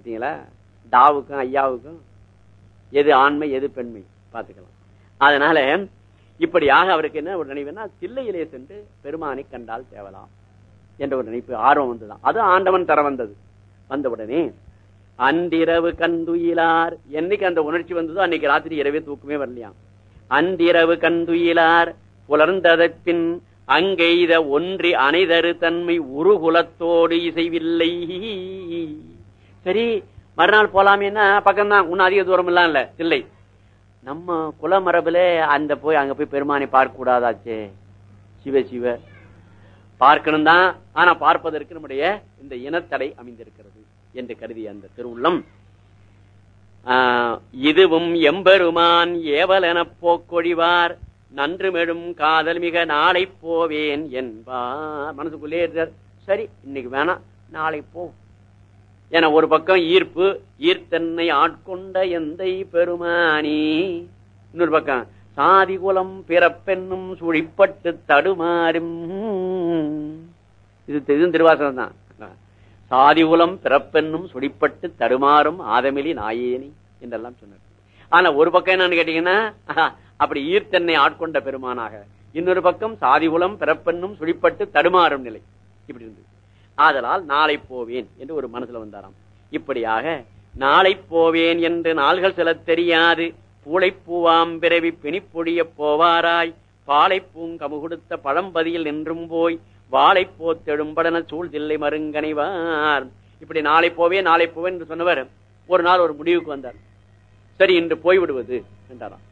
பார்த்தீங்களா டாவுக்கும் ஐயாவுக்கும் எது ஆண்மை எது பெண்மை? பார்த்துக்கலாம் அதனால இப்படியாக அவருக்கு என்ன ஒரு நினைவுன்னா சில்லையிலே சென்று பெருமானை கண்டால் தேவலாம் என்ற ஒரு நினைப்பு ஆர்வம் வந்துதான் அது ஆண்டவன் தர வந்தது. வந்த உடனே அன்றிரவு கந்துயிலார் என்னைக்கு அந்த உணர்ச்சி வந்ததோ அன்னைக்கு ராத்திரி இரவே தூக்கமே வரலையாம் அன்றிரவு கந்துயிலார் புலர்ந்ததற் பின் அங்கெய்த ஒன்றி அனைதரு தன்மை உருகுலத்தோடு இசைவில்லை. சரி மறுநாள் போலாமேன்னா பக்கம்தான். இன்னும் அதிக தூரம் எல்லாம் இல்ல. இல்லை நம்ம குல மரபுல அந்த போய் அங்க போய் பெருமானை பார்க்க கூடாதாச்சே சிவ சிவ. பார்க்கணும் தான் ஆனா பார்ப்பதற்கு நம்முடைய இந்த இனத்தடை அமைந்திருக்கிறது என்று கருதி அந்த திருவுள்ளம். ஆஹ், இதுவும் எம்பெருமான் ஏவலென போக்கொழிவார். நன்று மெடும் காதல் மிக நாளை போவேன் என்பார். மனசுக்குள்ளே இருந்தார் சரி இன்னைக்கு வேணாம். நாளை போ என ஒரு பக்கம் ஈர்ப்பு ஈர்த்தன்னை ஆட்கொண்ட எந்தை பெருமானி. இன்னொரு பக்கம் சாதி குலம் பிறப்பென்னும் சுழிப்பட்டு தடுமாறும். இது இது திருவாசனம் தான் சாதி குலம் பிறப்பென்னும் சுழிப்பட்டு தடுமாறும் ஆதமிலி நாயேனி என்றெல்லாம் சொன்னார். ஆனா ஒரு பக்கம் என்னன்னு கேட்டீங்கன்னா அப்படி ஈர்த்தன்னை ஆட்கொண்ட பெருமானாக. இன்னொரு பக்கம் சாதி குலம் பிறப்பென்னும் சுழிப்பட்டு தடுமாறும் நிலை. இப்படி இருந்தது. ஆதலால் நாளை போவேன் என்று ஒரு மனசுல வந்தாராம். இப்படியாக நாளை போவேன் என்று நாள்கள் சில தெரியாது. பூளை பூவாம் பிறவி பிணிப்பொழிய போவாராய். பாலை பூங்கமு கொடுத்த பழம்பதியில் நின்றும் போய் வாழை போத்தெழும்படன சூழ்தில்லை மருங்கனைவார் இப்படி நாளை போவேன் நாளை போவேன் என்று சொன்னவர் ஒரு நாள் ஒரு முடிவுக்கு வந்தார். சரி இன்று போய்விடுவது என்றாராம்.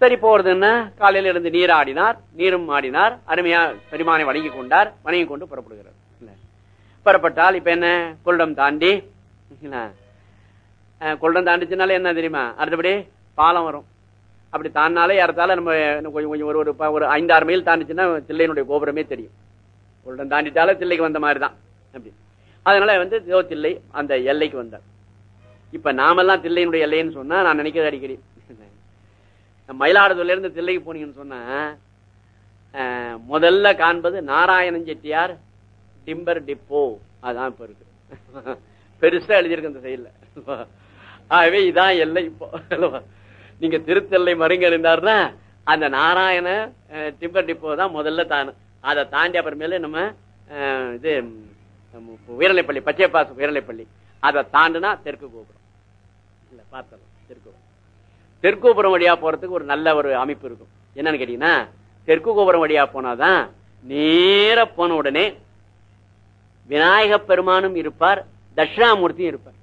சரி போறது என்ன? காலையில் இருந்து நீர் ஆடினார் நீரும் ஆடினார் அருமையா பெருமானை வணங்கி கொண்டார் வணங்கி கொண்டு புறப்படுகிறார். புறப்பட்டால் இப்ப என்ன? கொள்டம் தாண்டி. இல்ல, கொள்டம் தாண்டிச்சுனால என்ன தெரியுமா? அடுத்தபடி பாலம் வரும். அப்படி தாண்டினாலே ஏறத்தால நம்ம கொஞ்சம் கொஞ்சம் ஒரு ஒரு ப- ஒரு ஐந்தாறு மைல் தாண்டிச்சுன்னா தில்லையினுடைய கோபுரமே தெரியும். கொள்டம் தாண்டிட்டாலே தில்லைக்கு வந்த மாதிரி தான் அப்படி. அதனால வந்து தில்லை அந்த எல்லைக்கு வந்தார். இப்ப நாமெல்லாம் தில்லையினுடைய எல்லைன்னு சொன்னா நான் நினைக்கிறது அடிக்கடி. மயிலாடுதுறையில இருந்து தில்லைக்கு போனீங்கன்னு சொன்னா முதல்ல காண்பது நாராயணன் செட்டியார் டிம்பர் டிப்போ அதான் இப்ப இருக்கு. பெருசா எழுதியிருக்கு அந்த செயல ஆகவே இதான் எல்லை இப்போ. நீங்க திருத்தெல்லை மருங்க இருந்தாருன்னா அந்த நாராயண டிம்பர் டிப்போ தான் முதல்ல தானு. அதை தாண்டி அப்புறமேல நம்ம அஹ், இது நம்ம உயர்நிலைப்பள்ளி பச்சைப்பாசு உயர்நிலைப்பள்ளி. அதை தாண்டுனா தெற்கு கோபுரம். இல்ல பார்த்தலாம் தெற்கு தெற்கு கோபுரம் வழியா போறதுக்கு ஒரு நல்ல ஒரு அமைப்பு இருக்கும். என்னன்னு கேட்டீங்கன்னா தெற்கு கோபுரம் வழியா போனாதான் நேர போன உடனே விநாயக பெருமானும் இருப்பார் தட்சிணாமூர்த்தியும் இருப்பார்.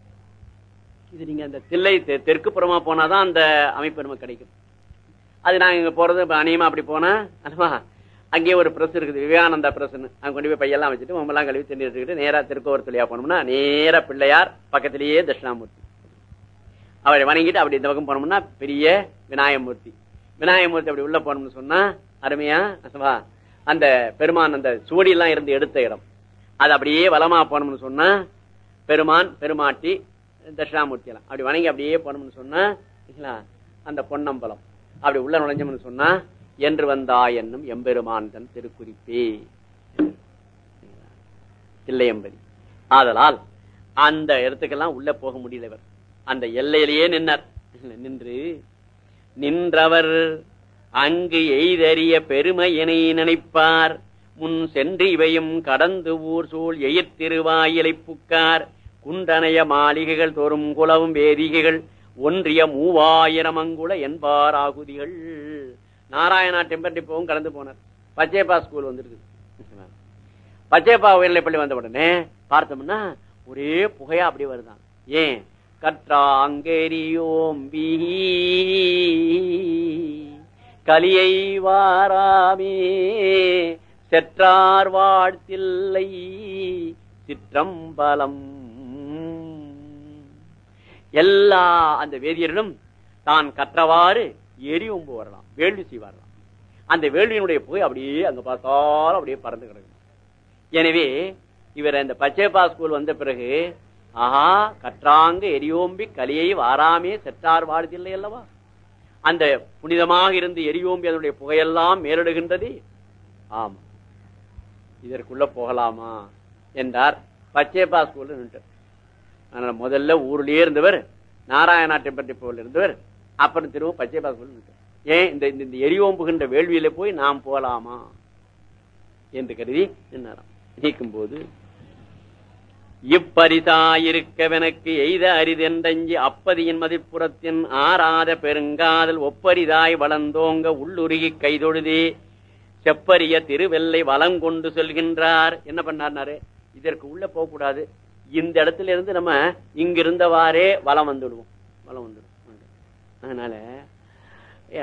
இது நீங்க அந்த தில்லை தெ- தெற்கு புறமா போனாதான் அந்த அமைப்பு நமக்கு கிடைக்கும். அது நாங்க இங்க போறது அநியமா அப்படி போனா அல்லவா? அங்கேயே ஒரு பிரஸ் இருக்குது விவேகானந்தா பிரஸ்ன்னு. அங்க கொண்டு போய் பையெல்லாம் வச்சுட்டு மொம்பெல்லாம் கழுவி தண்ணி எடுத்துக்கிட்டு நேரா தொழிலா போனோம்னா நேரா பிள்ளையார் பக்கத்திலேயே தட்சிணாமூர்த்தி. அவரை வணங்கிட்டு அப்படி இந்த பக்கம் போனோம்னா பெரிய விநாயகமூர்த்தி. விநாயகமூர்த்தி அப்படி உள்ள போனோம்னு சொன்னா அருமையா அசவா அந்த பெருமான் அந்த சுவடி இருந்து எடுத்த இடம். அது அப்படியே வளமா போனோம்னு சொன்னா பெருமான் பெருமாட்டி தட்சிணாமூர்த்தி எல்லாம் அப்படி வணங்கி அப்படியே போனோம்னு சொன்னா அந்த பொன்னம்பலம். அப்படி உள்ள நுழைஞ்சோம்னு சொன்னா என்று வந்தா என்னும் எம்பெருமான் தன் திருக்குறிப்பே. தில்லையம்பதி ஆதலால் அந்த இடத்துக்கெல்லாம் உள்ள போக முடியலவர். அந்த எல்லையிலேயே நின்றார் நின்று நின்றவர் அங்கு எய்தறிய பெருமையினை நினைப்பார். முன் சென்று இவையும் கடந்து ஊர் சூழ் எயிர்த்திருவாயிலை புக்கார். குண்டனைய மாளிகைகள் தோறும் குளவும் வேதிகைகள் ஒன்றிய மூவாயிரம் அங்குல என்பார் ஆகுதிகள். நாராயணா டெம்பர் போவும் கடந்து போனார். பச்சைப்பா ஸ்கூல் வந்திருக்கு பச்சைப்பா உயர்நிலைப்பள்ளி வந்த உடனே பார்த்தோம்னா ஒரே புகையா அப்படி வருதான். ஏன்? கற்றாங்கெரியோம்பி கலியை வாராமே. செற்றார் வாழ்த்தில்லை சிற்றம்பலம். எல்லா அந்த வேதியரிடம் தான் கற்றவாறு எரி ஒம்பு வரலாம் வேள்வி செய்வாரலாம் அந்த வேள்வியினுடைய புகை அப்படியே அங்க பார்த்தாலும் அப்படியே பறந்து கிடக்கும். எனவே இவர் அந்த பச்சைப்பா ஸ்கூல் வந்த பிறகு ஆஹா கற்றாங்க எரியோம்பி கலியை வாராமே செற்றார் வாழ்தில்லை அல்லவா? அந்த புனிதமாக இருந்து எரியோம்பி அதனுடைய புகையெல்லாம் மேலிடுகின்றது. ஆமா இதற்குள்ள போகலாமா என்றார். பச்சைப்பா ஸ்கூல்ல அதனால முதல்ல ஊர்லயே இருந்தவர் நாராயணா பற்றி போல இருந்தவர் அப்புறம் திரும்ப பச்சை பாசம் ஏன் இந்த இந்த- எரிவோம்புகின்ற வேள்வியில போய் நாம் போகலாமா என்று கருதி நின்னாராம். நீக்கும் போது இப்பரிதாயிருக்கவெனக்கு எய்த அரிதென்றஞ்சி அப்பதியின் மதிப்புறத்தின் ஆறாத பெருங்காதல் ஒப்பரிதாய் வளர்ந்தோங்க உள்ளுருகி கைதொழுதே செப்பரிய திருவெல்லை வலம் கொண்டு செல்கின்றார். என்ன பண்ணார்னாரு? இதற்கு உள்ள போக கூடாது இந்த இடத்துல இருந்து நம்ம இங்கிருந்தவாறே வலம் வந்துடுவோம். வலம் வந்துடுவோம் அதனால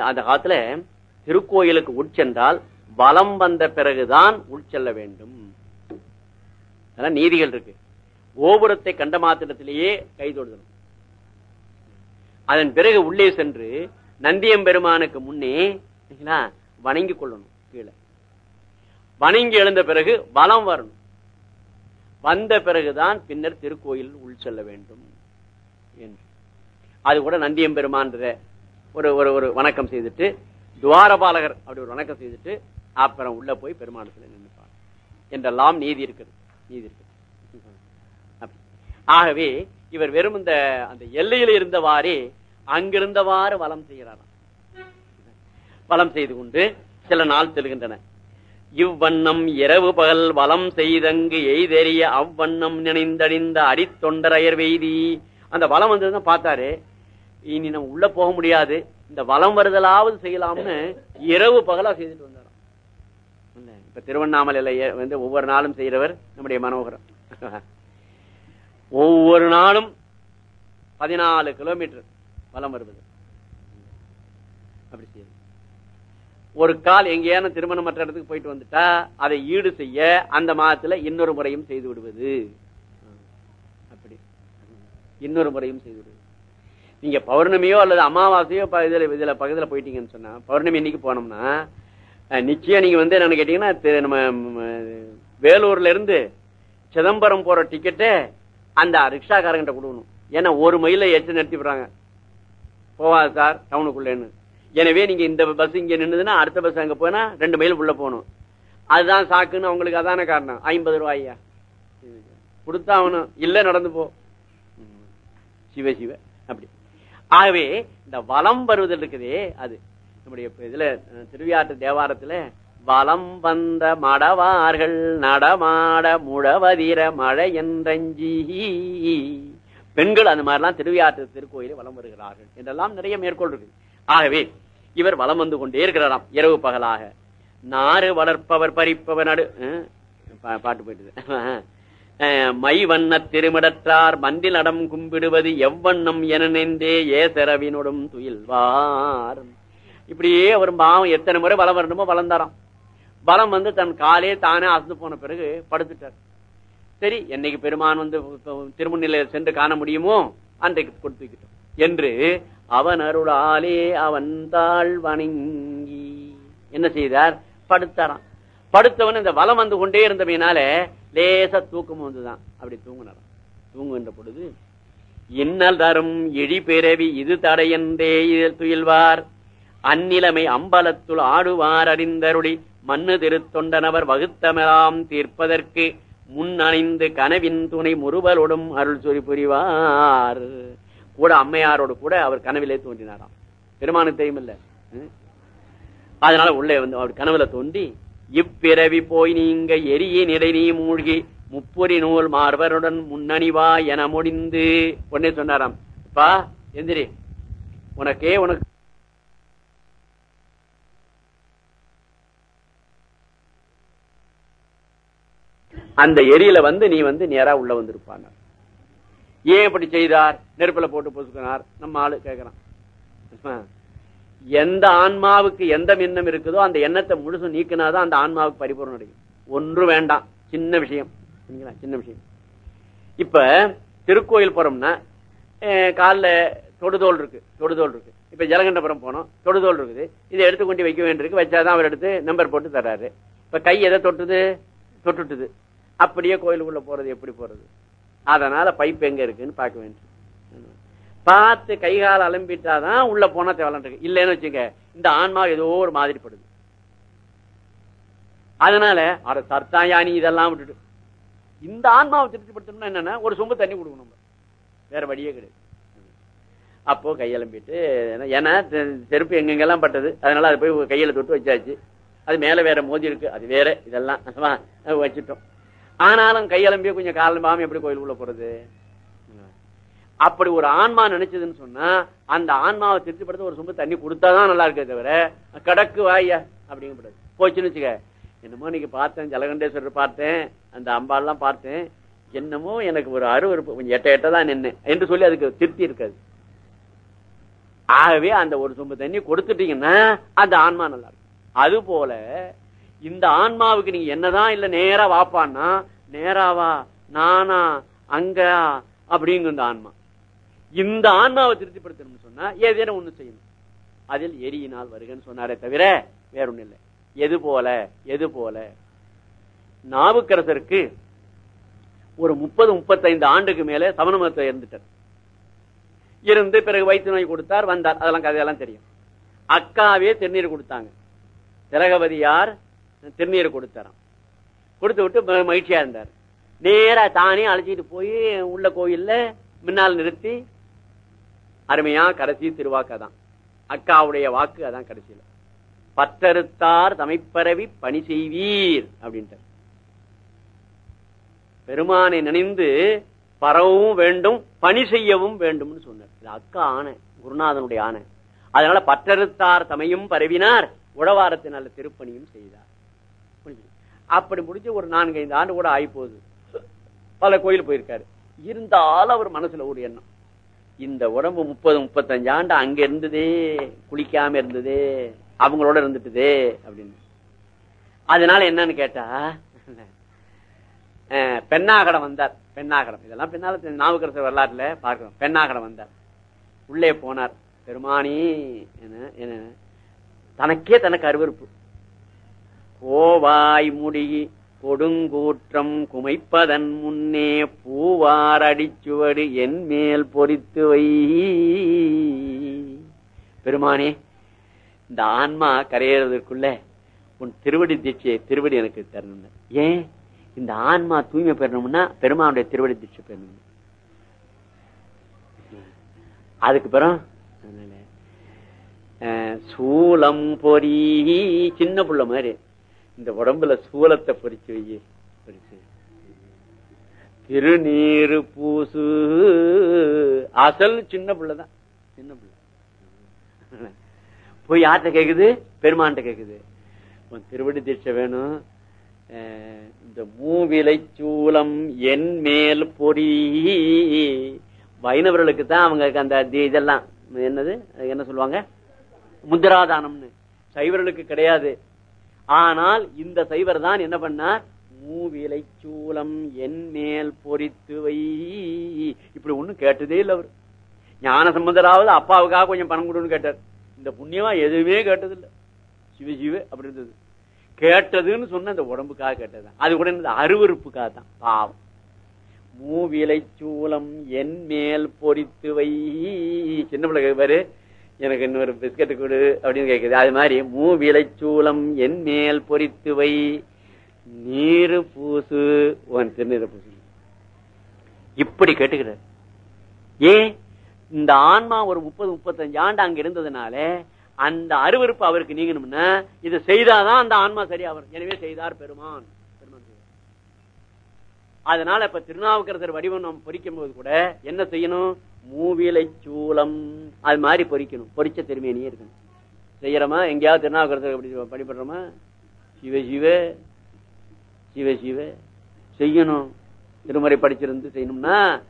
அந்த காலத்துல திருக்கோயிலுக்கு உட்சென்றால் வலம் வந்த பிறகுதான் உட்செல்ல வேண்டும். அதெல்லாம் நீதிகள் இருக்கு. கோபுரத்தை கண்ட மாத்திரத்திலேயே கைதொடுதணும் அதன் பிறகு உள்ளே சென்று நந்தியம்பெருமானுக்கு முன்னே வணங்கி வணங்கிக் கொள்ளணும். வணங்கி எழுந்த பிறகு வலம் வரணும். வந்த பிறகுதான் பின்னர் திருக்கோயில் உள் செல்ல வேண்டும் என்று. அது கூட நந்தியம்பெருமான்ற ஒரு ஒரு ஒரு வணக்கம் செய்துட்டு துவாரபாலகர் அப்படி ஒரு வணக்கம் செய்துட்டு அப்புறம் உள்ள போய் பெருமானத்தில் நின்றுப்பார் என்றெல்லாம் நீதி இருக்குது. நீதி இருக்குது. ஆகவே இவர் வெறும் இந்த அந்த எல்லையில இருந்தவாறே அங்கிருந்தவாறு வலம் செய்கிறாராம். வளம் செய்து கொண்டு சில நாள் செல்கின்றன இவ்வண்ணம் இரவு பகல் வலம் செய்தங்கு எய்தெறிய அவ்வண்ணம் நினைந்தடிந்த அடித்தொண்டரையர் வெய்தி. அந்த வலம் வந்ததுதான் பார்த்தாரு இனி நம்ம உள்ள போக முடியாது. இந்த வலம் வருதலாவது செய்யலாம்னு இரவு பகலா செய்துட்டு வந்தாராம். இப்ப திருவண்ணாமலையில வந்து ஒவ்வொரு நாளும் செய்யறவர் நம்முடைய மனோகரம் ஒவ்வொரு நாளும் பதினாலு கிலோமீட்டர் வலம் வருவது. அப்படி செய்யுது ஒரு கால் எங்கேயான திருமணம் மற்ற இடத்துக்கு போயிட்டு வந்துட்டா அதை ஈடு செய்ய அந்த மாதத்துல இன்னொரு முறையும் செய்து விடுவது. அப்படி. இன்னொரு முறையும் செய்து விடுவது. நீங்க பௌர்ணமியோ அல்லது அமாவாசையோ இதுல இதுல பக்கத்துல போயிட்டீங்கன்னு சொன்னா பௌர்ணமி இன்னைக்கு போனோம்னா நிச்சயம் நீங்க வந்து என்னன்னு கேட்டீங்கன்னா நம்ம வேலூர்ல இருந்து சிதம்பரம் போற டிக்கெட்டை அந்த ரிக்ஷாக்காரங்கிட்ட கொடுக்கணும். ஏன்னா ஒரு மைல எடுத்து நிறுத்தி விடுறாங்க. போவாது சார் டவுனுக்குள்ளேன்னு எனவே நீங்க இந்த பஸ் இங்க நின்னுதுன்னா அடுத்த பஸ் அங்க போனா ரெண்டு மைல் உள்ள போகணும். அதுதான் சாக்குன்னு அவங்களுக்கு அதான காரணம். ஐம்பது ரூபாயா கொடுத்தா இல்ல நடந்து போ. சிவ சிவ. அப்படி. ஆகவே இந்த வலம் வருவதில் இருக்குதே அது. நம்முடைய இதுல அஹ், திருவியாற்று தேவாரத்துல வலம் வந்த மடவார்கள் நடமாட முழவதிர மழை என்றஞ்சி. பெண்கள் அந்த மாதிரிலாம் திருவியாற்று திருக்கோயிலே வலம் வருகிறார்கள். என்றெல்லாம் நிறைய மேற்கொள் இருக்கு ஆகவே இவர் வலம் வந்து கொண்டே இருக்கிறாராம் இரவு பகலாக. நாறு வளர்ப்பவர் பறிப்பவர் நடு பா- பாட்டு போயிட்டு மை வண்ண திருமிடற்றார் மந்தில் அடம் கும்பிடுவது எவ்வண்ணம் என நின்றே ஏசரவினுடும் துயில்வார். இப்படியே அவர் பாவம் எத்தனை முறை வளம் வரணுமோ வளர்ந்தாராம். பலம் வந்து தன் காலே தானே அசந்து போன பிறகு படுத்துட்டார். சரி என்னைக்கு பெருமான் வந்து திருமணில சென்று காண முடியுமோ அன்றைக்கு கொடுத்துக்கிட்டோம் என்று அவன் அருளாலே அவன் தாழ் வணங்கி. என்ன செய்தார்? படுத்தாராம். படுத்தவன் இந்த வலம் வந்து கொண்டே இருந்தமையினால லேசா தூக்கம் வந்துதான். அப்படி தூங்கினாராம். தூங்குகின்ற பொழுது இன்னல் தரும் இழி பிறவி இது தடையன்றே இதில் துயில்வார். அந்நிலைமை அம்பலத்துள் ஆடுவார் அறிந்தருளி. மண்ணு திருத்தொண்டனவர் வகுத்தமெல்லாம் தீர்ப்பதற்கு முன் அணிந்து கனவின் துணை முறுவலோடும் அருள் சொறி புரிவார். கூட அம்மையாரோடு கூட அவர் கனவிலே தோன்றினாராம். பெருமானுக்கு இல்ல ம்? அதனால உள்ளே வந்து அவர் கனவுல தோண்டி இப்பிறவி போய் நீங்க எரிய நிலை நீ மூழ்கி முப்பொறி நூல் மார்பருடன் முன்னணிவா என முடிந்து உடனே சொன்னாராம். பா எந்திரி. உனக்கே உனக்கு அந்த எரியில வந்து நீ வந்து நேரா உள்ள வந்திருப்பான ஏன் இப்படி செய்தார்? நெருப்புல போட்டு பொசுக்கினார். நம்ம ஆளு கேக்குறான். எந்த ஆன்மாவுக்கு எந்த எண்ணம் இருக்குதோ அந்த எண்ணத்தை முழுசும் நீக்கினாதான் அந்த ஆன்மாவுக்கு பரிபூர்ணம் அடையும். ஒன்று வேண்டாம். சின்ன விஷயம். சின்ன விஷயம். இப்ப திருக்கோயில் போறோம்னா அஹ், கால்ல தொடுதோல் இருக்கு. தொடுதோல் இருக்கு. இப்ப ஜலகண்டபுரம் போனோம். தொடுதோல் இருக்குது. இதை எடுத்து கொண்டு வைக்க வேண்டியிருக்கு. வச்சாதான் அவர் எடுத்து நம்பர் போட்டு தர்றாரு. இப்ப கை எதை தொட்டுது? தொட்டுட்டுது. அப்படியே கோயிலுக்குள்ள போறது எப்படி போறது? அதனால பைப் எங்க இருக்குன்னு பார்க்க வேண்டும். பார்த்து கைகால அலம்பிட்டாதான் உள்ள போனா தேவலான் இல்லைன்னு வச்சுங்க இந்த ஆன்மா ஏதோ ஒரு மாதிரி படுது அதனால அட சர்த்தாயானி இதெல்லாம் விட்டுட்டு. இந்த ஆன்மாவை திருப்திப்படுத்தணும்னா என்னன்னா ஒரு சொம்பு தண்ணி கொடுக்கணும் நம்ம. வேற வழியே கிடையாது. அப்போ கையெலம்பிட்டு ஏன்னா செருப்பு எங்கெங்கெல்லாம் பட்டது அதனால அது போய் கையில தொட்டு வச்சாச்சு. அது மேல வேற மோதி இருக்கு அது வேற இதெல்லாம் வச்சுட்டோம். ஆனாலும் கையெலம்பிய கொஞ்சம் காலம்பாம எப்படி கோயிலுக்குள்ள போறது? அப்படி ஒரு ஆன்மா நினைச்சதுன்னு சொன்னா அந்த ஆன்மாவை திருப்திப்படுத்த ஒரு சொம்பு தண்ணி கொடுத்தாதான் நல்லா இருக்கே தவிர கடக்கு வாயா அப்படிங்கப்படாது போச்சுன்னு வச்சுக்க என்னமோ இன்னைக்கு பார்த்தேன் ஜலகண்டேஸ்வரர் பார்த்தேன் அந்த அம்பாள்லாம் பார்த்தேன் என்னமோ எனக்கு ஒரு அருவறுப்பு கொஞ்சம் எட்ட எட்ட தான் நின்னு என்று சொல்லி அதுக்கு திருப்தி இருக்காது. ஆகவே அந்த ஒரு சொம்பு தண்ணி கொடுத்துட்டீங்கன்னா அந்த ஆன்மா நல்லா இருக்கும். அது போல இந்த ஆன்மாவுக்கு நீங்க என்னதான் இல்ல நேரா வாப்பான்னா நேராவா நானா அங்க அப்படிங்க இந்த ஆன்மா. இந்த ஆன்மாவை திருப்திப்படுத்தணும்னு சொன்னா ஏதேனும் ஒண்ணு செய்யணும். அதில் எரியினால் வருகன்னு சொன்னாரே தவிர வேற ஒண்ணு இல்லை. எது போல எது போல? நாவுக்கரசருக்கு ஒரு முப்பது முப்பத்தைந்து ஆண்டுக்கு மேல சமண மதத்தை இருந்துட்டார் இருந்து பிறகு வயிற்று நோய் கொடுத்தார் வந்தார். அதெல்லாம் கதையெல்லாம் தெரியும். அக்காவே திருநீர் கொடுத்தாங்க. திலகவதியார் திருநீரை கொடுத்தாராம். கொடுத்து விட்டு ம- மகிழ்ச்சியா இருந்தார். நேரா தானே அழைச்சிட்டு போய் உள்ள கோயில்ல முன்னால் நிறுத்தி அருமையா கடைசி திருவாக்கு தான் அக்காவுடைய வாக்கு அதான் கடைசியில. பத்தறுத்தார் தமைப்பரவி பணி செய்வீர் அப்படின்ட்டு பெருமானை நினைந்து பரவும் வேண்டும் பணி செய்யவும் வேண்டும்னு சொன்னார். இது அக்கா ஆணை குருநாதனுடைய ஆணை. அதனால பற்றறுத்தார் தமையும் பரவினார் உழவாரத்தினால திருப்பணியும் செய்தார். அப்படி முடிஞ்சு ஒரு நான்கு ஐந்து ஆண்டு கூட ஆகி போகுது பல கோயில் போயிருக்காரு. இருந்தாலும் அவர் மனசுல ஒரு எண்ணம். இந்த உடம்பு முப்பது முப்பத்தஞ்சு ஆண்டு அங்க இருந்ததே குளிக்காம இருந்ததே அவங்களோட இருந்துட்டுதே அப்படின்னு. அதனால என்னன்னு கேட்டா அஹ், பெண்ணாகடம் வந்தார். பெண்ணாகடம். இதெல்லாம் பின்னால நாவுக்கரசர் வரலாற்றுல பார்க்கிறோம். பெண்ணாகடம் வந்தார். உள்ளே போனார். பெருமானி என்ன என்ன. தனக்கே தனக்கு அருவருப்பு. கோவாய் முடி கொடுங்கூற்றம் குமைப்பதன் முன்னே பூவார் அடிச்சுவடு என் மேல் பொறித்து வை. பெருமானே இந்த ஆன்மா கரையிறதுக்குள்ள உன் திருவடி தீட்சையை திருவடி எனக்கு தரணும் ஏன்? இந்த ஆன்மா தூய்மை பெறணும்னா பெருமானுடைய திருவடி தீட்சை பெறணும் அதுக்கு பிறகு சூலம் பொறி சின்ன புள்ள மாதிரி. இந்த உடம்புல சூலத்தை பொறிச்சு வை. பொறிச்சு. திருநீரு பூசு. அசல் சின்ன பிள்ளைதான் சின்ன பிள்ளை. போய் யார்கிட்ட கேக்குது? பெருமான்கிட்ட கேக்குது. உன் திருவடி தீட்சை வேணும். இந்த மூவிலை சூலம் என் மேல் பொறி. வைணவர்களுக்கு தான் அவங்க அந்த இதெல்லாம். என்னது? என்ன சொல்லுவாங்க? முத்திராதானம்னு சைவர்களுக்கு கிடையாது. ஆனால் இந்த சைவர் தான் என்ன பண்ணார்? மூவிலை சூலம் என் மேல் பொறித்து வை. இப்படி ஒண்ணும் கேட்டதே இல்லை அவர். ஞான சம்பந்தராவது அப்பாவுக்காக கொஞ்சம் பணம் கொடுன்னு கேட்டார். இந்த புண்ணியமா எதுவுமே கேட்டதில்லை. சிவ சிவ அப்படி இருந்தது. கேட்டதுன்னு சொன்ன இந்த உடம்புக்காக கேட்டதுதான் அது கூட என்னது? அருவருப்புக்காக தான். பாவம். மூவிலை சூலம் என் மேல் பொறித்து வை. சின்ன பிள்ளை கேட்பாரு. எனக்கு இன்னொரு பிஸ்கட் கொடு அப்படின்னு கேக்குது. அது மாதிரி மூவிலை சூலம் என் மேல் பொறித்து வை. நீரு பூசு. உன் திருநீரை பூசு. இப்படி கேட்டுக்கிறார் ஏன்? இந்த ஆன்மா ஒரு முப்பது முப்பத்தஞ்சு ஆண்டு அங்க இருந்ததுனால அந்த அருவருப்பு அவருக்கு நீங்கணும்னா இதை செய்தாதான் அந்த ஆன்மா சரியா வரும் எனவே செய்தார் பெருமான். அதனால இப்ப திருநாவுக்கரசர் வடிவம் நாம் பொறிக்கும் போது கூட என்ன செய்யணும்? மூவிலை சூளம் அது மாதிரி பொறிக்கணும். பொறிச்ச திருமேனியே இருக்கணும். செய்யறோமா? எங்கேயாவது திருநாவுக்கரசர் எப்படி படிப்படுறோமா சிவ சிவ சிவ சிவ. செய்யணும். திருமுறை படிச்சிருந்து செய்யணும்னா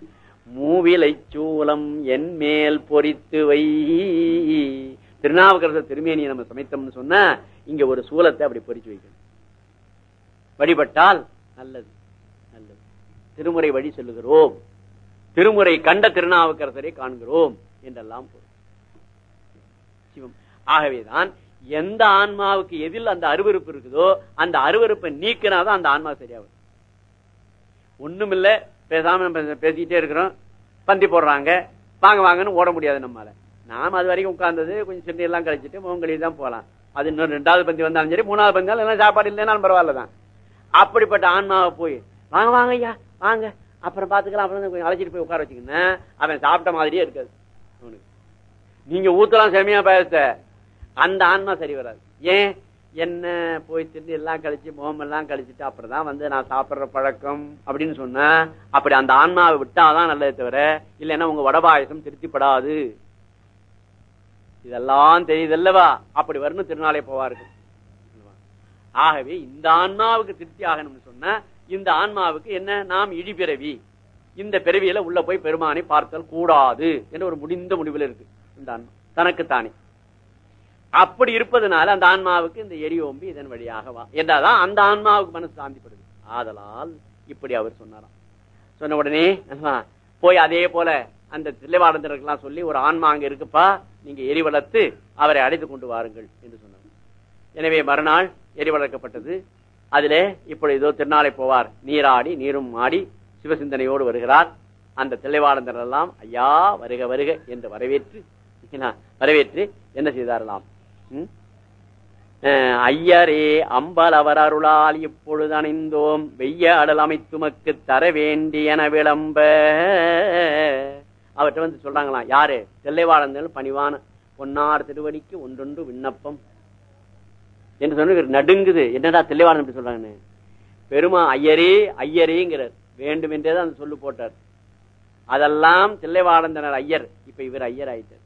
மூவிலை சூளம் என் மேல் பொறித்து வை. திருநாவுக்கரசர் திருமேனியை நம்ம சமைத்தோம்னு சொன்னா இங்க ஒரு சூலத்தை அப்படி பொறிச்சு வைக்கணும். வழிபட்டால் நல்லது. நல்லது. திருமுறை வழி சொல்லுகிறோம். திருமுறை கண்ட திருநாவுக்கரசரை காண்கிறோம் என்றெல்லாம் சிவம். ஆகவேதான் எந்த ஆன்மாவுக்கு எதில் அந்த அருவருப்பு இருக்குதோ அந்த அருவறுப்பை நீக்கினாதான் அந்த ஆன்மா சரியாகும். ஒண்ணுமில்ல பேசாம நம்ம பேசிக்கிட்டே இருக்கிறோம். பந்தி போடுறாங்க. வாங்க வாங்கன்னு ஓட முடியாது நம்மால. நாம அது வரைக்கும் உட்கார்ந்தது கொஞ்சம் சின்ன எல்லாம் கழிச்சிட்டு முகங்கழி தான் போலாம் அது இன்னும் ரெண்டாவது பந்தி வந்தாலும் சரி மூணாவது பந்தி எல்லாம் சாப்பாடு இல்லைனாலும் பரவாயில்லதான் அப்படிப்பட்ட ஆன்மாவை போய் வாங்க வாங்க ஐயா வாங்க. அப்புறம் பாத்துக்கலாம் அப்புறம் கொஞ்சம் அழைச்சிட்டு போய் உட்கார வச்சுக்கோங்க அவன் சாப்பிட்ட மாதிரியே இருக்காது. அவனுக்கு. நீங்க ஊத்தலாம் செமையா பாயசத்தை. அந்த ஆன்மா சரி வராது. ஏன்? என்ன போய் தின்னு எல்லாம் கழிச்சு முகம் எல்லாம் கழிச்சுட்டு அப்புறம் தான் வந்து நான் சாப்பிடுற பழக்கம் அப்படின்னு சொன்னா அப்படி அந்த ஆன்மாவை விட்டாதான் நல்லது தவிர இல்லைன்னா உங்க வடபாயசம் திருப்திப்படாது. இதெல்லாம் தெரியுதல்லவா? அப்படி வரணும் திருநாளை போவார்கள். ஆகவே இந்த ஆன்மாவுக்கு திருப்தி ஆகணும்னு சொன்ன இந்த ஆன்மாவுக்கு என்ன? நாம் இழிபிறவி இந்த பிறவியில உள்ள போய் பெருமானை பார்த்தல் கூடாது என்று ஒரு முடிந்த முடிவில் இருக்கு. இந்த ஆன்மா. தனக்குத்தானே. அப்படி இருப்பதனால அந்த ஆன்மாவுக்கு இந்த எரி ஓம்பி இதன் வழியாக வா. என்றாதான் அந்த ஆன்மாவுக்கு மனசு சாந்திப்படுது. ஆதலால் இப்படி அவர் சொன்னாராம். சொன்ன உடனே போய் அதே போல அந்த தில்லைவாடந்தர்களுக்கெல்லாம் சொல்லி ஒரு ஆன்மா அங்க இருக்குப்பா நீங்க எரி வளர்த்து அவரை அழைத்து கொண்டு வாருங்கள் என்று சொன்னார். எனவே மறுநாள் எரி வளர்க்கப்பட்டது அதிலே இப்படி இதோ திருநாளை போவார். நீராடி நீரும் ஆடி சிவசிந்தனையோடு வருகிறார். அந்த தில்லைவாடந்தர் எல்லாம் ஐயா வருக வருக என்று வரவேற்று வரவேற்று என்ன செய்தாரலாம் ஐயரே அம்பல் அவர் அருளால் இப்பொழுது அணிந்தோம். வெய்ய அடல் அமைத்துமக்கு தர வேண்டியன விளம்ப. அவற்றை வந்து சொல்றாங்களாம் யாரு? தெல்லைவாழந்தல் பணிவான பொன்னார் திருவடிக்கு ஒன்றொன்று விண்ணப்பம். என்று சொன்ன நடுங்குது. என்னடா தெளிவான எப்படி சொல்றாங்கன்னு. பெருமா ஐயரே ஐயரேங்கிறார். வேண்டும் என்றேதான் அந்த சொல்லு போட்டார். அதெல்லாம் தில்லைவாழ்ந்தனர் ஐயர். இப்ப இவர் ஐயர் ஆயிட்டார்.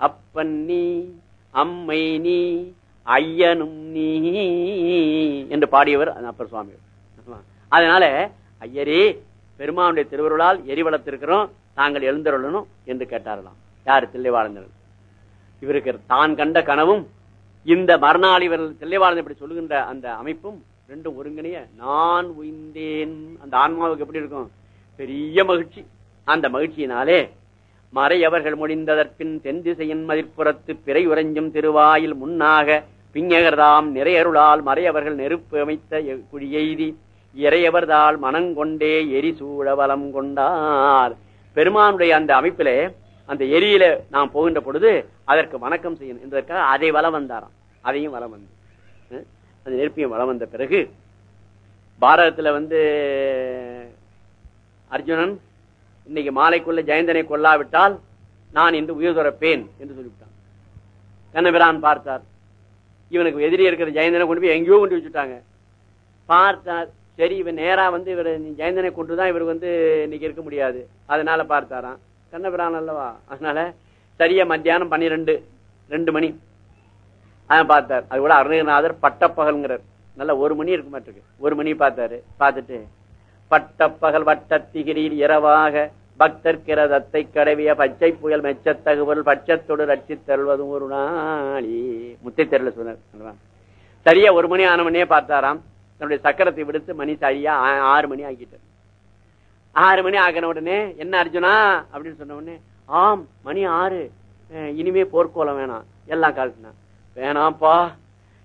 அப்பன் நீ அம்மை நீ ஐயனும் நீ என்று பாடியவர் அப்பர் சுவாமி அதனால ஐயரே பெருமானுடைய திருவருளால் எரிவளத்திருக்கிறோம் தாங்கள் எழுந்தருளணும் என்று கேட்டாரலாம் யாரு? தில்லைவாழ்ந்தனர் இவருக்கு தான் கண்ட கனவும் இந்த மரணாளிவர்கள் இவர் இப்படி சொல்லுகின்ற அந்த அமைப்பும் ரெண்டும் ஒருங்கிணைய நான் உயிந்தேன். அந்த ஆன்மாவுக்கு எப்படி இருக்கும்? பெரிய மகிழ்ச்சி. அந்த மகிழ்ச்சியினாலே மறையவர்கள் முடிந்ததற்பின் தென் திசையின் மதிப்புறத்து பிறை உறைஞ்சும் திருவாயில் முன்னாக பிஞகர்தாம் நிறையருளால் மறையவர்கள் நெருப்பு அமைத்த குழியெய்தி இறையவர்தால் மனங்கொண்டே எரி சூழவலம் கொண்டார். பெருமானுடைய அந்த அமைப்பிலே அந்த எரியில நாம் போகின்ற பொழுது அதற்கு வணக்கம் செய்யணும். என்பதற்காக அதை வளம் வந்தாராம். அதையும் வளம் வந்து. அந்த நெருப்பியும் வளம் வந்த பிறகு பாரதத்துல வந்து அர்ஜுனன் இன்னைக்கு மாலைக்குள்ள ஜெயந்தனை கொல்லாவிட்டால் நான் இன்று உயிர் துறப்பேன் என்று சொல்லிவிட்டான். கண்ணபிரான் பார்த்தார். இவனுக்கு எதிரி இருக்கிற ஜெயந்தனை கொண்டு போய் எங்கேயோ கொண்டு வச்சுட்டாங்க. பார்த்தார் சரி இவன் நேரா வந்து இவர் ஜெயந்தனை கொண்டுதான் இவருக்கு வந்து இன்னைக்கு இருக்க முடியாது. அதனால பார்த்தாராம். கண்ணபிரான் அல்லவா? அதனால சரியா மத்தியானம் பன்னிரெண்டு ரெண்டு மணி. அதான் பார்த்தார். அது கூட அருணகிரிநாதர் பட்டப்பகல்ங்கிறார். நல்லா ஒரு மணி இருக்க மாட்டிருக்கு ஒரு மணி பார்த்தாரு. பார்த்துட்டு பட்டப்பகல் வட்டத்திகிரியில் இரவாக பக்தர்கிறதத்தை கடவிய பச்சை புயல் மெச்ச தகவல் பட்சத்தோடு ரட்சி தருவதும் ஒரு நாளி. முத்தை தெருல சொன்னார். சரியா ஒரு மணி ஆன மணியே பார்த்தாராம். தன்னுடைய சக்கரத்தை விடுத்து மணி சரியா ஆறு மணி ஆக்கிட்டார் ஆறு மணி ஆகின உடனே என்ன அர்ஜுனா? அப்படின்னு சொன்ன உடனே ஆம் மணி ஆறு. இனிமே போர்க்கோலம் வேணாம். எல்லாம் காட்டினா வேணாம்ப்பா.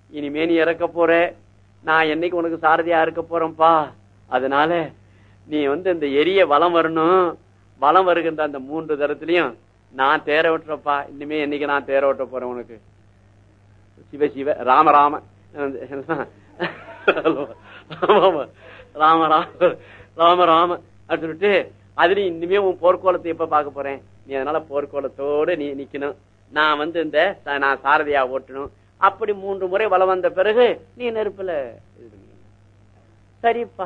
இனிமே நீ இறக்க போற. நான் என்னைக்கு உனக்கு சாரதியா இருக்க போறேன்ப்பா. அதனால நீ வந்து இந்த எரிய வளம் வரணும். வளம் வருகின்ற அந்த மூன்று தரத்திலையும் நான் தேர விட்டுறப்பா இனிமே என்னைக்கு நான் தேர விட்ட போறேன் உனக்கு? சிவ சிவ ராம ராம. ராம ராம ராம ராம. அப்படின்னு சொல்லிட்டு அதுலயும் இனிமே உன் போர்க்கோலத்தை எப்ப பார்க்க போறேன்? நீ அதனால போர்க்கோலத்தோடு நீ நிக்கணும். நான் வந்து இந்த நான் சாரதியா ஓட்டணும். அப்படி மூன்று முறை வளம் வந்த பிறகு நீ நெருப்புல சரிப்பா.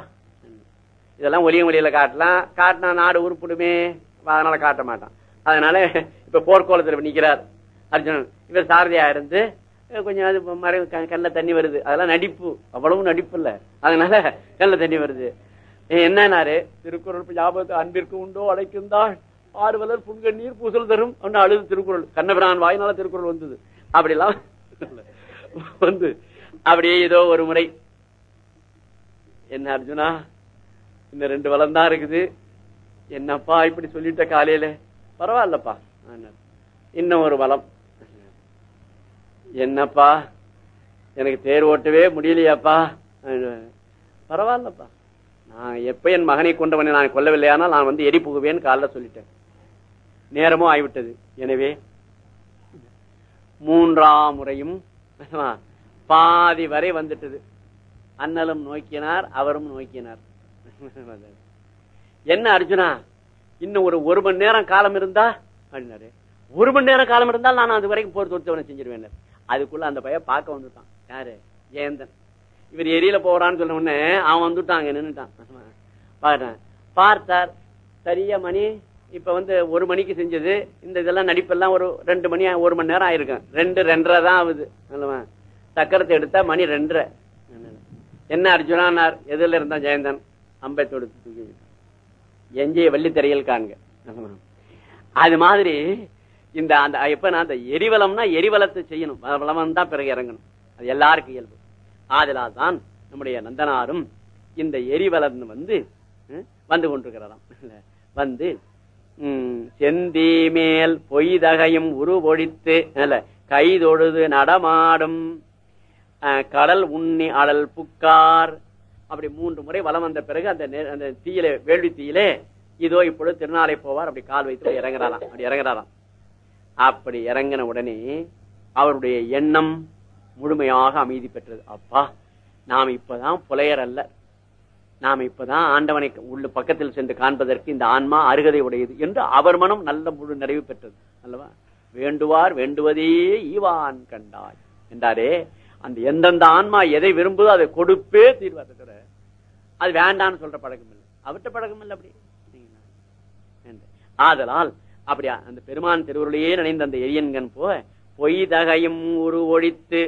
இதெல்லாம் ஒளிய ஒளியில காட்டலாம். காட்டினா நாடு உருப்பிடுமே. அதனால காட்ட மாட்டான். அதனால இப்ப போர்க்கோலத்தில் நிக்கிறார். அர்ஜுனன் இவர் சாரதியா இருந்து கொஞ்சம் அது மறை கண்ணில் தண்ணி வருது. அதெல்லாம் நடிப்பு. அவ்வளவும் நடிப்பு இல்ல. அதனால கண்ணில் தண்ணி வருது. என்னன்னாரு? திருக்குறள் ஞாபகத்து அன்பிற்கு உண்டோ அழைக்கும் தான் ஆறுவலர் புன்கண்ணீர் பூசல் தரும் அழுது திருக்குறள். கண்ணபிரான் வாயினால திருக்குறள் வந்தது. அப்படிலாம் வந்து அப்படியே ஏதோ ஒரு முறை என்ன அர்ஜுனா இந்த ரெண்டு வளம் தான் இருக்குது. என்னப்பா இப்படி சொல்லிட்ட காலையில? பரவாயில்லப்பா இன்னும் ஒரு வளம். என்னப்பா எனக்கு தேர் ஓட்டவே முடியலையாப்பா? பரவாயில்லப்பா. நான் எப்ப என் மகனை கொண்டவனை நான் கொல்லவில்லையானால் நான் வந்து எரி புகுவேன்னு காலைல சொல்லிட்டேன். நேரமும் ஆகிவிட்டது எனவே மூன்றாம் முறையும் பாதி வரை வந்துட்டது. அண்ணலும் நோக்கினார் அவரும் நோக்கினார். என்ன அர்ஜுனா இன்னும் ஒரு ஒரு மணி நேரம் காலம் இருந்தா? அப்படின்னாரு. ஒரு மணி நேரம் காலம் இருந்தால் நான் அது வரைக்கும் போர் தொடுத்தவனை செஞ்சிருவேன். அதுக்குள்ள அந்த பையன் பார்க்க வந்துட்டான். யாரு? ஜெயந்தன். இவர் எரியில போறான்னு சொன்ன உடனே அவன் வந்துட்டான் அங்க நின்னுட்டான். பாருறேன் பார்த்தார். சரியா மணி? இப்ப வந்து ஒரு மணிக்கு செஞ்சது. இந்த இதெல்லாம் நடிப்பெல்லாம் ஒரு ரெண்டு மணி ஒரு மணி நேரம் ஆயிருக்கும். ரெண்டு ரெண்டரை தான் ஆகுது. சக்கரத்தை எடுத்தா மணி ரெண்டரை. என்ன அர்ஜுனானார் எதுல இருந்தான் ஜெயந்தன்? அம்பை தொடுத்து தூக்கி எஞ்சிய வெள்ளித்திரையில் காண்க. அது மாதிரி இந்த அந்த எப்ப நான் அந்த எரிவலம்னா எரிவலத்தை செய்யணும். வளம் தான் பிறகு இறங்கணும். அது எல்லாருக்கும் இயல்பு. ஆதலால் தான் நம்முடைய நந்தனாரும் இந்த எரிவலம் வந்து வந்து கொண்டிருக்கிறாராம் வந்து செந்தி மேல் பொய்தகையும் உருவொழித்து அல்ல கைதொழுது நடமாடும். கடல் உண்ணி அடல் புக்கார். அப்படி மூன்று முறை வலம் வந்த பிறகு அந்த அந்த தீயில வேள்வி தீயிலே இதோ இப்பொழுது திருநாளை போவார். அப்படி கால் வைத்து இறங்குறாராம். அப்படி இறங்குறாராம். அப்படி இறங்கின உடனே அவருடைய எண்ணம் முழுமையாக அமைதி பெற்றது. அப்பா நாம் இப்பதான் புலையர் அல்ல. நாம் இப்பதான் ஆண்டவனை உள்ள பக்கத்தில் சென்று காண்பதற்கு இந்த ஆன்மா அருகதை உடையது என்று அவர் மனம் நல்ல முழு நிறைவு பெற்றது. அல்லவா? வேண்டுவார் வேண்டுவதே ஈவான் கண்டாய் என்றாரே. அந்த எந்தெந்த ஆன்மா எதை விரும்புதோ அதை கொடுப்பே தீர்வார் அது வேண்டாம்னு சொல்ற பழக்கம் இல்லை அவர்கிட்ட பழக்கம் இல்லை அப்படி. ஆதலால் அப்படியா அந்த பெருமான் திருவுருளையே நினைந்த அந்த எரியன்கண் போ பொய் தகையும் உரு ஒழித்து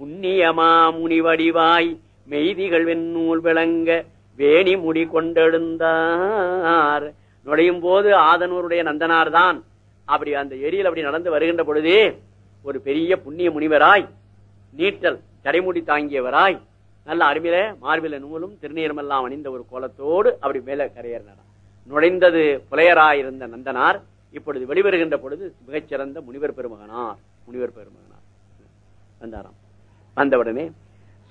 புண்ணியமா முனிவடிவாய் மெய்திகள் வெண்ணூல் விளங்க வேணி முடி கொண்டெழுந்தார் நுழையும் போது ஆதனூருடைய நந்தனார் தான் அப்படி அந்த எரியில் அப்படி நடந்து வருகின்ற பொழுதே ஒரு பெரிய புண்ணிய முனிவராய் நீட்டல் தடைமுடி தாங்கியவராய் நல்ல அருமையில மார்பில நூலும் திருநீரமெல்லாம் அணிந்த ஒரு கோலத்தோடு அப்படி மேல கரையேறினார். நுழைந்தது புலையராயிருந்த நந்தனார் இப்பொழுது வெளிவருகின்ற பொழுது மிகச்சிறந்த முனிவர் பெருமகனார் முனிவர் பெருமகனார். வந்தாராம். வந்தவுடனே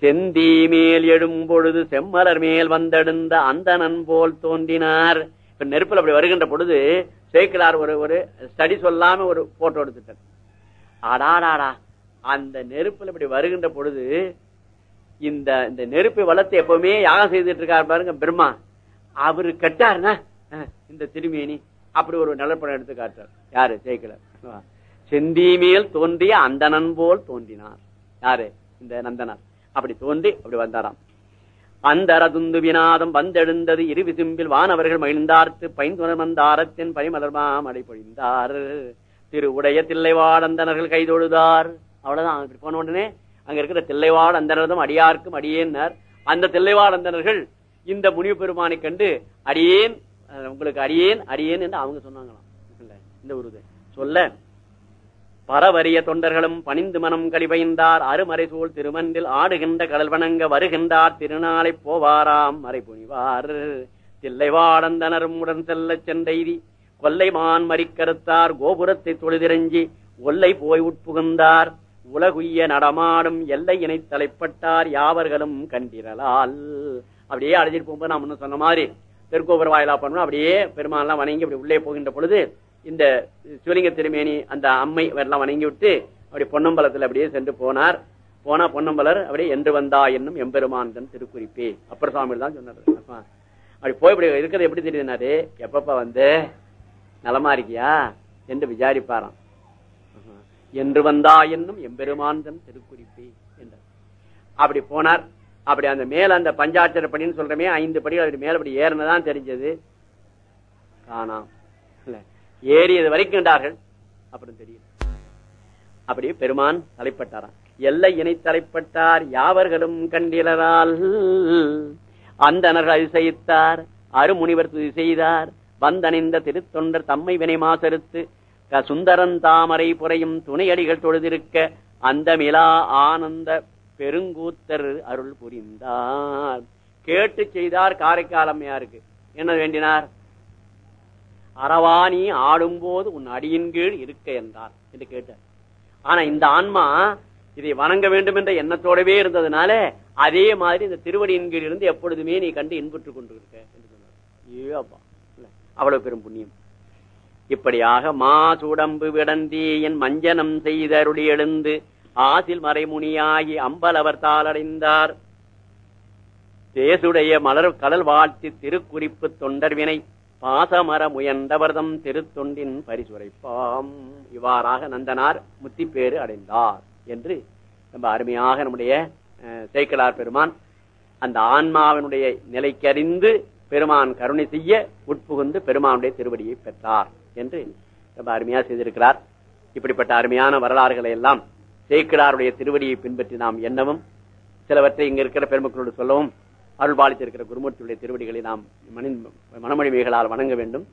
செந்தி மேல் எழும்பொழுது செம்மலர் மேல் வந்தெடுந்த அந்தணன் போல் தோன்றினார். இப்ப நெருப்பில் அப்படி வருகின்ற பொழுது சேக்கிலார் ஒரு ஒரு ஸ்டடி சொல்லாம ஒரு போட்டோ எடுத்துட்டார். அடாடாடா அந்த நெருப்புல இப்படி வருகின்ற பொழுது இந்த இந்த நெருப்பை வளர்த்து எப்பவுமே யாகம் செய்துட்டு இருக்காரு பாருங்க பிரம்மா. அவரு கட்டாருனா இந்த திருமேனி அப்படி ஒரு நிலப்படம் எடுத்து காட்டுறார். யாரு? ஜெயிக்கல செந்தி மேல் தோன்றிய அந்தணன் போல் தோன்றினார். யாரு? இந்த நந்தனார். அப்படி தோன்றி அப்படி வந்தாராம். அந்தரதுந்து வினாதம் வந்தெழுந்தது இரு விசும்பில் வானவர்கள் மகிழ்ந்தார்த்து பைந்துணர்மந்தாரத்தின் பரிமலர்மாம் அடை திரு உடைய தில்லைவாழ் அந்தனர்கள் கைதொழுதார். அவ்வளவுதான் இப்படி போன உடனே அங்க இருக்கிற தில்லைவாழ் அந்தனர்தம் அடியார்க்கும் அடியேன்னார். அந்த தில்லைவாழ் அந்தனர்கள் இந்த முனிவு பெருமானை கண்டு அடியேன் உங்களுக்கு அடியேன் அடியேன் என்று அவங்க சொன்னாங்களாம். இந்த உருது சொல்ல பரவரிய தொண்டர்களும் பணிந்து மனம் கழிவைந்தார் அருமறை சூழ் திருமன்றில் ஆடுகின்ற கடல் வணங்க வருகின்றார். திருநாளை போவாராம் மறை புனிவார் தில்லைவாடந்தனரும் உடன் செல்லச் சென்றெய்தி கொல்லைமான் மறிக்கருத்தார் கோபுரத்தை தொழுதிரஞ்சி ஒல்லை போய் உட்புகுந்தார். உலகுய்ய நடமாடும் எல்லையினை தலைப்பட்டார். யாவர்களும் கண்டிரலால். அப்படியே அழைச்சிட்டு போகும்போது நான் முன்ன சொன்ன மாதிரி தெற்கோபுர வாயிலா பண்ணணும் அப்படியே பெருமாள்லாம் வணங்கி அப்படி உள்ளே போகின்ற பொழுது இந்த சிவலிங்க திருமேனி அந்த அம்மை எல்லாம் வணங்கி விட்டு அப்படி பொன்னம்பலத்தில் அப்படியே சென்று போனார். போனா பொன்னம்பலர் அப்படியே என்று வந்தா என்னும் எம்பெருமான்தன் திருக்குறிப்பே. அப்பர் சுவாமி தான் சொன்னார். அப்படி போய் இப்படி இருக்கிறது எப்படி தெரியுதுனாரு எப்பப்பா வந்து? நலமா இருக்கியா? என்று விசாரிப்பாராம். என்று வந்தா என்னும் எம்பெருமான் திருக்குறிப்பே என்றார். அப்படி போனார். அப்படி அந்த மேல அந்த பஞ்சாட்சர படின்னு சொல்றமே ஐந்து படிகள் அப்படி மேல அப்படி ஏறினதான் தெரிஞ்சது. காணாம். இல்லை. ஏறியது வரைக்கும் அப்படின்னு அப்புறம் தெரியும் அப்படியே பெருமான் தலைப்பட்டாராம். எல்லை இணை தலைப்பட்டார் யாவர்களும் கண்டிலரால். அந்தனர்கள் அதிசயித்தார் அருமுனிவர் துதி செய்தார். வந்தணிந்த திருத்தொண்டர் தம்மை வினை மாசறுத்து க சுந்தரன் தாமரை புரையும் துணையடிகள் தொழுதிருக்க அந்த மிலா ஆனந்த பெருங்கூத்தர் அருள் புரிந்தார். கேட்டு செய்தார் காரைக்கால் அம்மையாருக்கு. என்ன வேண்டினார்? அறவாணி ஆடும்போது உன் அடியின் கீழ் இருக்க என்றார் என்று கேட்டார். ஆனா இந்த ஆன்மா இதை வணங்க வேண்டும் என்ற எண்ணத்தோடவே இருந்ததுனால அதே மாதிரி இந்த திருவடியின் கீழ் இருந்து எப்பொழுதுமே நீ கண்டு இன்புற்றுக் கொண்டு இருக்க என்று சொன்னார். ஏப்பா. அவ்வளவு பெரும் புண்ணியம். இப்படியாக மா சுடம்பு விடந்தி என் மஞ்சனம் செய்தருடி எழுந்து ஆசில் மறைமுனியாகி அம்பலவர் தாளடைந்தார். தேசுடைய மலர் கடல் வாழ்த்தி திருக்குறிப்பு தொண்டர் வினை பாசமர முயன்றவர்தம் திருத்தொண்டின் பரிசுரைப்பாம். இவ்வாறாக நந்தனார் முத்திப்பேறு அடைந்தார் என்று ரொம்ப அருமையாக நம்முடைய சேக்கலார் பெருமான் அந்த ஆன்மாவினுடைய நிலைக்கறிந்து பெருமான் கருணை செய்ய உட்புகுந்து பெருமானுடைய திருவடியை பெற்றார் என்று ரொம்ப அருமையா செய்திருக்கிறார். இப்படிப்பட்ட அருமையான வரலாறுகளை எல்லாம் சேக்கிடாருடைய திருவடியை பின்பற்றி நாம் எண்ணவும் சிலவற்றை இங்க இருக்கிற பெருமக்களோடு சொல்லவும் அருள்பாலித்திருக்கிற குருமூர்த்தியுடைய திருவடிகளை நாம் மனமொழிமைகளால் வணங்க வேண்டும்.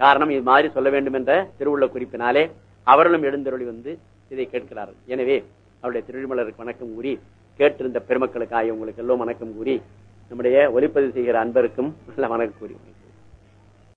காரணம் இது மாதிரி சொல்ல வேண்டும் என்ற திருவுள்ள குறிப்பினாலே அவர்களும் எழுந்தருளி வந்து இதை கேட்கிறார்கள். எனவே அவருடைய திருமலருக்கு வணக்கம் கூறி கேட்டிருந்த பெருமக்களுக்காக உங்களுக்கு எல்லாம் வணக்கம் கூறி நம்முடைய ஒலிப்பதிவு செய்கிற அன்பருக்கும் நல்ல வணக்கம் கூறி